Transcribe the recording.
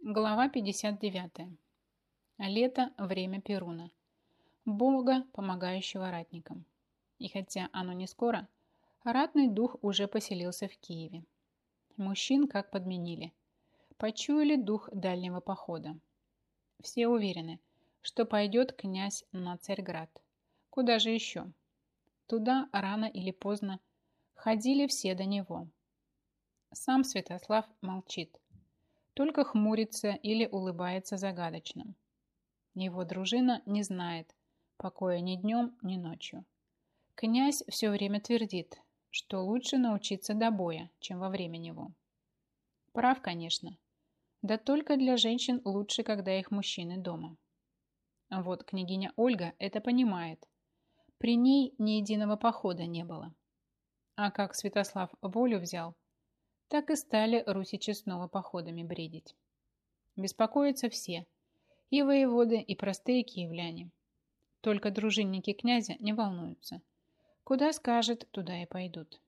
Глава 59. Лето – время Перуна. Бога, помогающего ратникам. И хотя оно не скоро, ратный дух уже поселился в Киеве. Мужчин как подменили. Почуяли дух дальнего похода. Все уверены, что пойдет князь на Царьград. Куда же еще? Туда рано или поздно ходили все до него. Сам Святослав молчит – только хмурится или улыбается загадочно. Его дружина не знает покоя ни днем, ни ночью. Князь все время твердит, что лучше научиться до боя, чем во время него. Прав, конечно. Да только для женщин лучше, когда их мужчины дома. Вот княгиня Ольга это понимает. При ней ни единого похода не было. А как Святослав волю взял – так и стали русичи снова походами бредить. Беспокоятся все, и воеводы, и простые киевляне. Только дружинники князя не волнуются. Куда скажет, туда и пойдут.